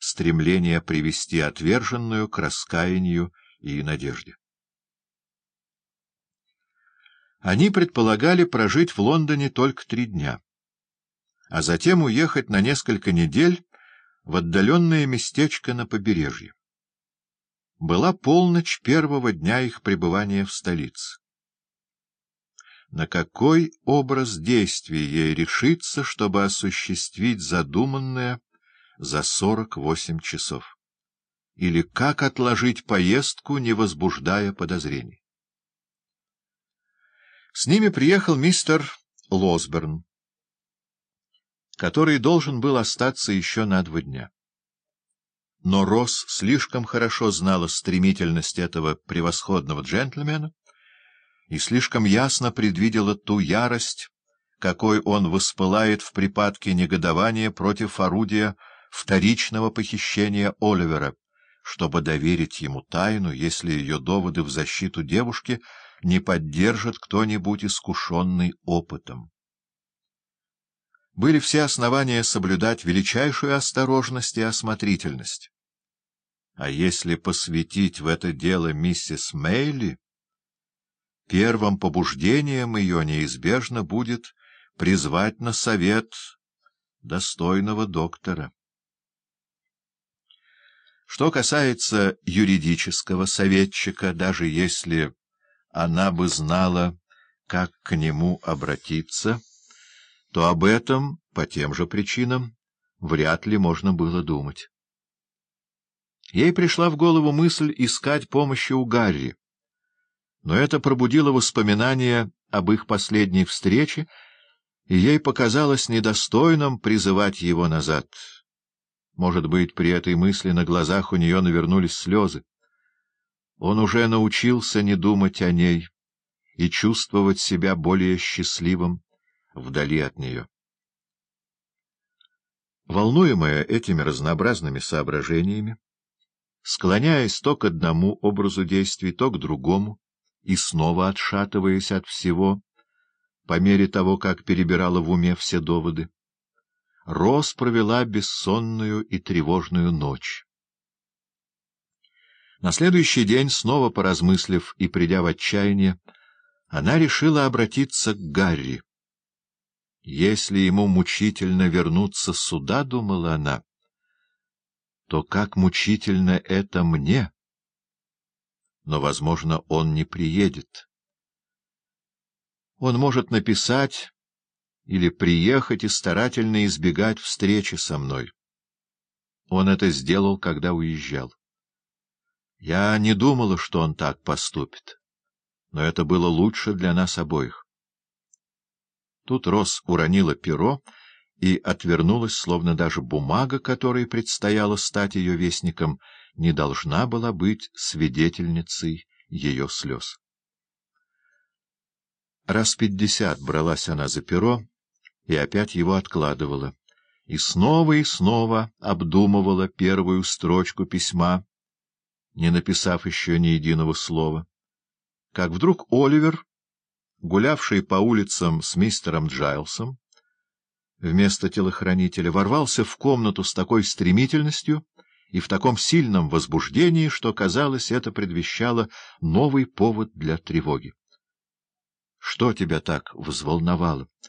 стремление привести отверженную к раскаянию и надежде. Они предполагали прожить в Лондоне только три дня, а затем уехать на несколько недель в отдаленное местечко на побережье. Была полночь первого дня их пребывания в столице. На какой образ действий ей решиться, чтобы осуществить задуманное за сорок восемь часов? Или как отложить поездку, не возбуждая подозрений? С ними приехал мистер Лосберн, который должен был остаться еще на два дня. Но Росс слишком хорошо знала стремительность этого превосходного джентльмена и слишком ясно предвидела ту ярость, какой он воспылает в припадке негодования против орудия вторичного похищения Оливера, чтобы доверить ему тайну, если ее доводы в защиту девушки — не поддержит кто-нибудь искушенный опытом. Были все основания соблюдать величайшую осторожность и осмотрительность. А если посвятить в это дело миссис Мейли, первым побуждением ее неизбежно будет призвать на совет достойного доктора. Что касается юридического советчика, даже если она бы знала, как к нему обратиться, то об этом, по тем же причинам, вряд ли можно было думать. Ей пришла в голову мысль искать помощи у Гарри, но это пробудило воспоминания об их последней встрече, и ей показалось недостойным призывать его назад. Может быть, при этой мысли на глазах у нее навернулись слезы. Он уже научился не думать о ней и чувствовать себя более счастливым вдали от нее. Волнуемая этими разнообразными соображениями, склоняясь то к одному образу действий, то к другому, и снова отшатываясь от всего, по мере того, как перебирала в уме все доводы, Рос провела бессонную и тревожную ночь. На следующий день, снова поразмыслив и придя в отчаяние, она решила обратиться к Гарри. Если ему мучительно вернуться сюда, — думала она, — то как мучительно это мне. Но, возможно, он не приедет. Он может написать или приехать и старательно избегать встречи со мной. Он это сделал, когда уезжал. Я не думала, что он так поступит, но это было лучше для нас обоих. Тут Рос уронила перо и отвернулась, словно даже бумага, которой предстояло стать ее вестником, не должна была быть свидетельницей ее слез. Раз пятьдесят бралась она за перо и опять его откладывала, и снова и снова обдумывала первую строчку письма, не написав еще ни единого слова. Как вдруг Оливер, гулявший по улицам с мистером Джайлсом, вместо телохранителя, ворвался в комнату с такой стремительностью и в таком сильном возбуждении, что, казалось, это предвещало новый повод для тревоги. — Что тебя так взволновало? —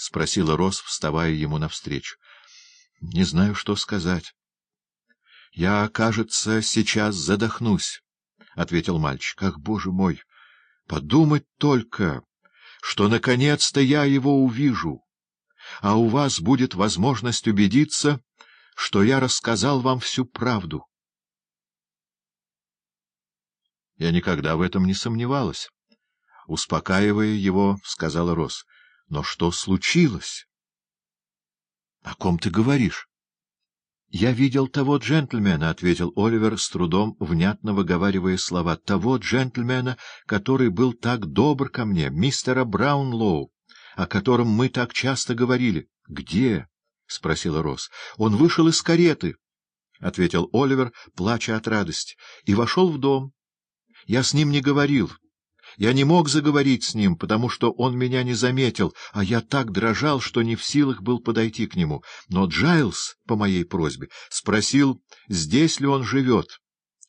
спросила Рос, вставая ему навстречу. — Не знаю, что сказать. — Я, кажется, сейчас задохнусь, — ответил мальчик. — Ах, боже мой! Подумать только, что наконец-то я его увижу, а у вас будет возможность убедиться, что я рассказал вам всю правду. Я никогда в этом не сомневалась. Успокаивая его, сказала Рос. — Но что случилось? — О ком ты говоришь? — Я видел того джентльмена, — ответил Оливер, с трудом внятно выговаривая слова, — того джентльмена, который был так добр ко мне, мистера Браунлоу, о котором мы так часто говорили. — Где? — спросила Росс. — Он вышел из кареты, — ответил Оливер, плача от радости, — и вошел в дом. Я с ним не говорил. Я не мог заговорить с ним, потому что он меня не заметил, а я так дрожал, что не в силах был подойти к нему. Но Джайлс, по моей просьбе, спросил, здесь ли он живет,